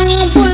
Saang